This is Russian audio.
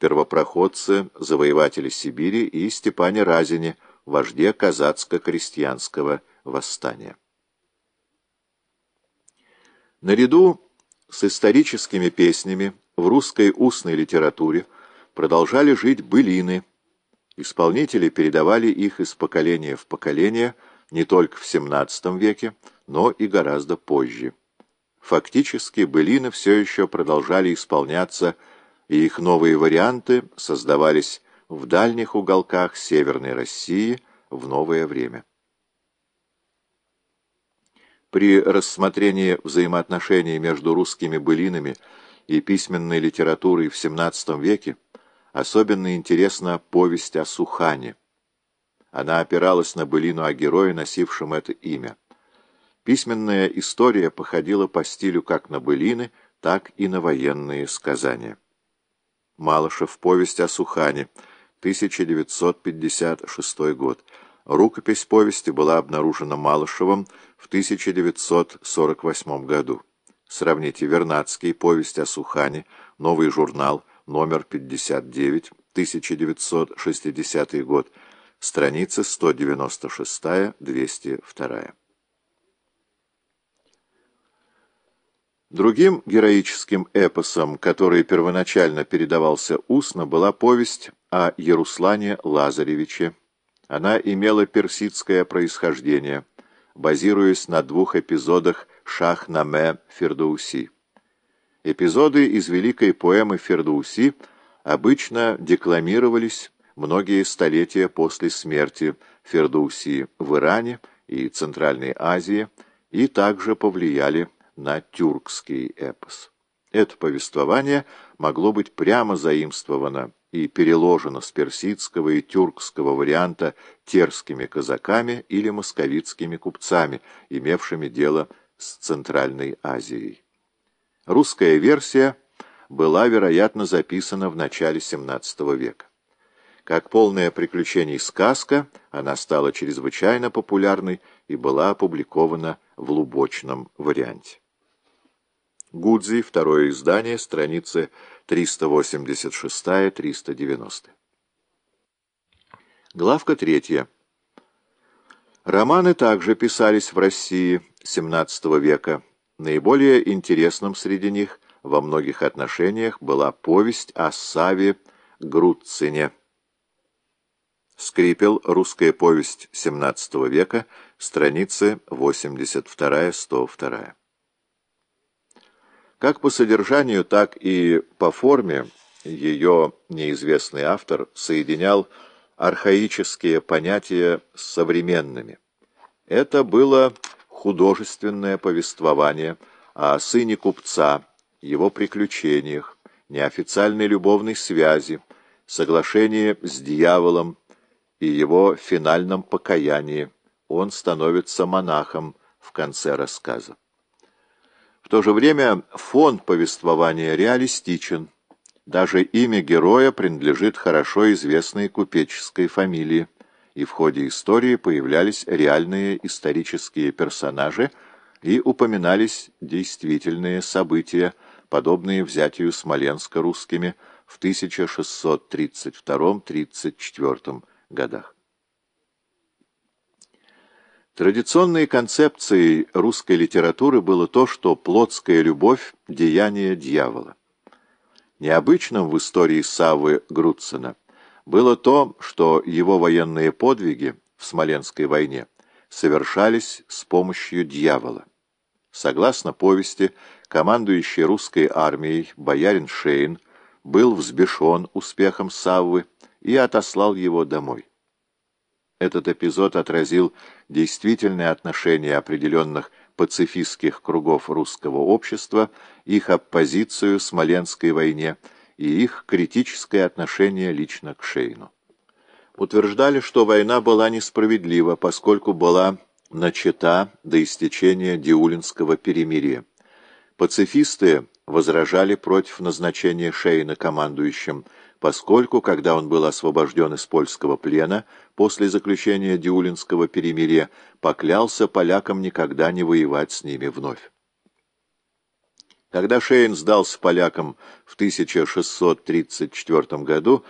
первопроходце, завоеватели Сибири и Степане Разине, вожде казацко-крестьянского восстания. Наряду с историческими песнями в русской устной литературе продолжали жить былины. Исполнители передавали их из поколения в поколение не только в XVII веке, но и гораздо позже. Фактически былины все еще продолжали исполняться, и их новые варианты создавались в дальних уголках Северной России в новое время. При рассмотрении взаимоотношений между русскими былинами и письменной литературой в XVII веке особенно интересна повесть о Сухане. Она опиралась на былину о герое, носившем это имя. Письменная история походила по стилю как на былины, так и на военные сказания. Малышев. Повесть о Сухане. 1956 год. Рукопись повести была обнаружена Малышевым в 1948 году. Сравните Вернадский, повесть о Сухане, новый журнал, номер 59, 1960 год, страница 196-202. Другим героическим эпосом, который первоначально передавался устно, была повесть о Яруслане Лазаревиче. Она имела персидское происхождение, базируясь на двух эпизодах Шах-Наме Фердоуси. Эпизоды из великой поэмы Фердоуси обычно декламировались многие столетия после смерти Фердоуси в Иране и Центральной Азии и также повлияли на тюркский эпос. Это повествование могло быть прямо заимствовано и переложено с персидского и тюркского варианта терскими казаками или московитскими купцами, имевшими дело с Центральной Азией. Русская версия была, вероятно, записана в начале XVII века. Как полная приключений сказка, она стала чрезвычайно популярной и была опубликована в лубочном варианте. Гудзи, второе издание, страницы 386-390. Главка третья. Романы также писались в России XVII века. Наиболее интересным среди них во многих отношениях была повесть о Саве Грудцине. Скрипел. Русская повесть XVII века. Страницы 82-102. Как по содержанию, так и по форме ее неизвестный автор соединял архаические понятия с современными. Это было художественное повествование о сыне купца, его приключениях, неофициальной любовной связи, соглашении с дьяволом и его финальном покаянии. Он становится монахом в конце рассказа. То же время фон повествования реалистичен. Даже имя героя принадлежит хорошо известной купеческой фамилии, и в ходе истории появлялись реальные исторические персонажи и упоминались действительные события, подобные взятию Смоленска русскими в 1632-34 годах. Традиционной концепцией русской литературы было то, что плотская любовь – деяние дьявола. Необычным в истории Саввы Грудсена было то, что его военные подвиги в Смоленской войне совершались с помощью дьявола. Согласно повести, командующий русской армией боярин Шейн был взбешен успехом Саввы и отослал его домой. Этот эпизод отразил действительное отношение определенных пацифистских кругов русского общества, их оппозицию Смоленской войне и их критическое отношение лично к Шейну. Утверждали, что война была несправедлива, поскольку была начата до истечения Диулинского перемирия. Пацифисты возражали против назначения Шейна командующим поскольку, когда он был освобожден из польского плена после заключения Диулинского перемирия, поклялся полякам никогда не воевать с ними вновь. Когда Шейн сдался полякам в 1634 году,